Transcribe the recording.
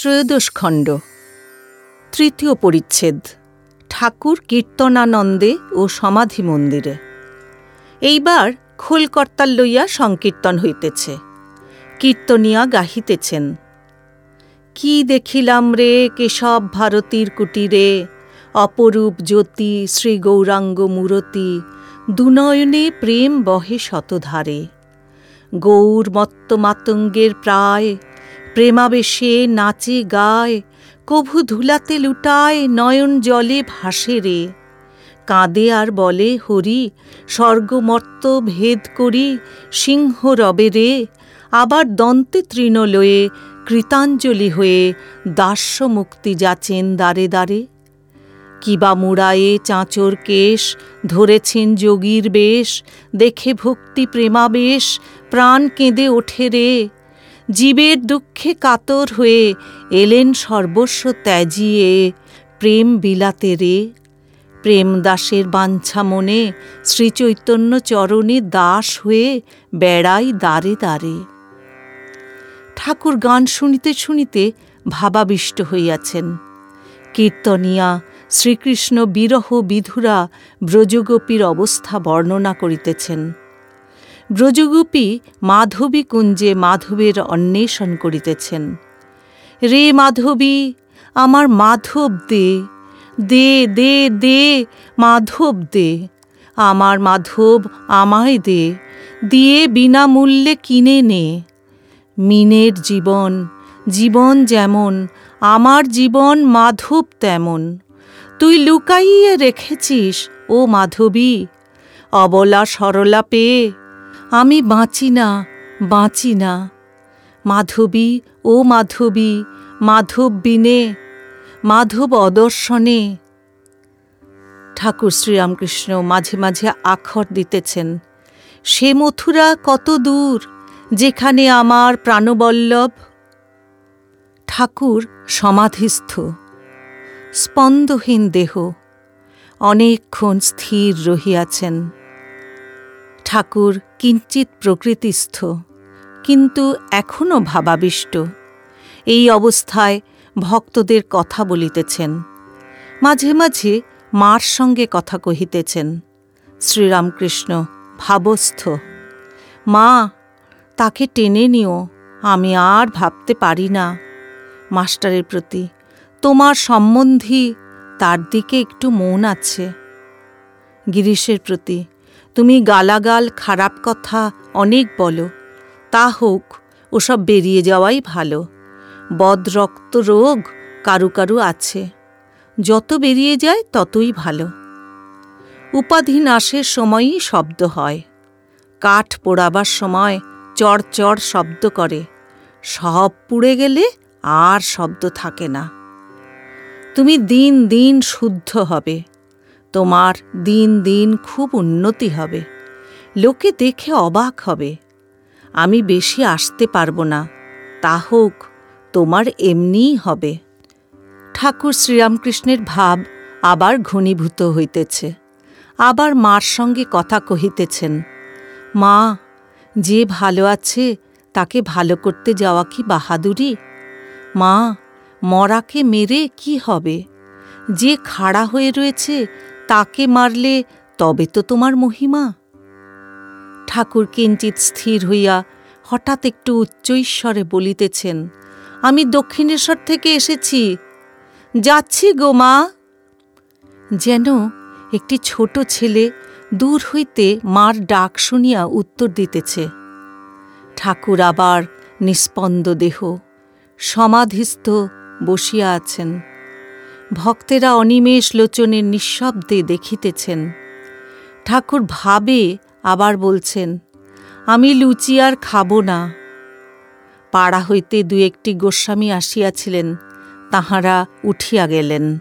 ত্রয়োদশ খণ্ড তৃতীয় পরিচ্ছেদ, ঠাকুর কীর্তনানন্দে ও সমাধি মন্দিরে। এইবার খোলকর্তাল লইয়া সংকীর্তন হইতেছে। কীর্তনিয়া গাহিতেছেন। কি দেখিলাম রে কেশব ভারতীর কুটিরে? অপরূপ জ্যোতি, শ্রী গৌরাঙ্গ মূরতি, দুনয়নে প্রেম বহে শতধারে। গৌর মত্ত মাতঙ্গের প্রায় প্রেমাবেশে নাচে গায়, কভু ধুলাতে লুটায়, নয়ন জলে ভাসে রে। কাঁদে আর বলে, হরি, স্বর্গমর্ত ভেদ করি, সিংহ রবে রে। আবার দন্তে তৃণলয়ে কৃতাঞ্জলি হয়ে দাস্য মুক্তি যাচেন দাঁড়ে দাঁড়ে কিবা মুড়ায়ে চাঁচর কেশ, ধরেছেন যোগীর বেশ, দেখে ভক্তি প্রেমাবেশ, প্রাণ কেঁদে ওঠে রে। জীবের দুঃখে কাতর হয়ে এলেন সর্বস্ব ত্যাজিয়ে, প্রেম বিলাতে রে। প্রেম দাসের বাঞ্ছা মনে শ্রীচৈতন্য চরণে দাস হয়ে বেড়াই দাঁড়ে দাঁড়ে ঠাকুর গান শুনিতে শুনিতে ভাবাবিষ্ট হইয়াছেন। কীর্তনিয়া, শ্রীকৃষ্ণ বিরহ বিধুরা ব্রজগোপীর অবস্থা বর্ণনা করিতেছেন। ব্রজগোপী মাধবী কুঞ্জে মাধবের অন্বেষণ করিতেছেন। রে মাধবী, আমার মাধব দে দে দে দে, মাধব দে, আমার মাধব আমায় দে, দিয়ে বিনামূল্যে কিনে নে। মিনের জীবন জীবন যেমন, আমার জীবন মাধব তেমন। তুই লুকাইয়ে রেখেছিস, ও মাধবী, অবলা সরলা পেয়ে আমি বাঁচি না বাঁচি না। মাধবী, ও মাধবী, মাধব বিনে, মাধব অদর্শনে। ঠাকুর শ্রীরামকৃষ্ণ মাঝে মাঝে আখর দিতেছেন। সে মথুরা কত দূর, যেখানে আমার প্রাণবল্লভ। ঠাকুর সমাধিস্থ, স্পন্দহীন দেহ, অনেকক্ষণ স্থির রহিয়াছেন। ঠাকুর কিঞ্চিত প্রকৃতিস্থ, কিন্তু এখনও ভাবাবিষ্ট। এই অবস্থায় ভক্তদের কথা বলিতেছেন। মাঝে মাঝে মার সঙ্গে কথা কহিতেছেন। শ্রীরামকৃষ্ণ, ভাবস্থ, মা, তাকে টেনে নিও, আমি আর ভাবতে পারি না। মাস্টারের প্রতি তোমার সম্বন্ধী, তার দিকে একটু মন আছে। গিরিশের প্রতি তুমি গালাগাল, খারাপ কথা অনেক বলো। তা হোক, ওসব বেরিয়ে যাওয়াই ভালো। বদরক্ত রোগ কারু কারু আছে। যত বেরিয়ে যায় ততই ভালো। উপাধি নাশের সময়ই শব্দ হয়। কাঠ পোড়াবার সময় চড় চড় শব্দ করে। সব পুড়ে গেলে আর শব্দ থাকে না। তুমি দিন দিন শুদ্ধ হবে। তোমার দিন দিন খুব উন্নতি হবে। লোকে দেখে অবাক হবে। আমি বেশি আসতে পারব না। তা হোক, তোমার এমনিই হবে। ঠাকুর শ্রীরামকৃষ্ণের ভাব আবার ঘনীভূত হইতেছে। আবার মার সঙ্গে কথা কহিতেছেন, মা, যে ভালো আছে তাকে ভালো করতে যাওয়া কি বাহাদুরি? মা, মরাকে মেরে কি হবে? যে খাড়া হয়ে রয়েছে তাকে মারলে তবে তো তোমার মহিমা। ঠাকুর কিঞ্চিত স্থির হইয়া হঠাৎ একটু উচ্চৈশ্বরে বলিতেছেন, আমি দক্ষিণেশ্বর থেকে এসেছি। যাচ্ছি গো মা। যেন একটি ছোট ছেলে দূর হইতে মার ডাক শুনিয়া উত্তর দিতেছে। ঠাকুর আবার নিস্পন্দ দেহ সমাধিস্থ বসিয়া আছেন। ভক্তেরা অনিমেষ লোচনের নিঃশব্দে দেখিতেছেন। ঠাকুর ভাবে আবার বলছেন, আমি লুচি আর খাব না। পাড়া হইতে দু একটি গোস্বামী আসিয়াছিলেন, তাহারা উঠিয়া গেলেন।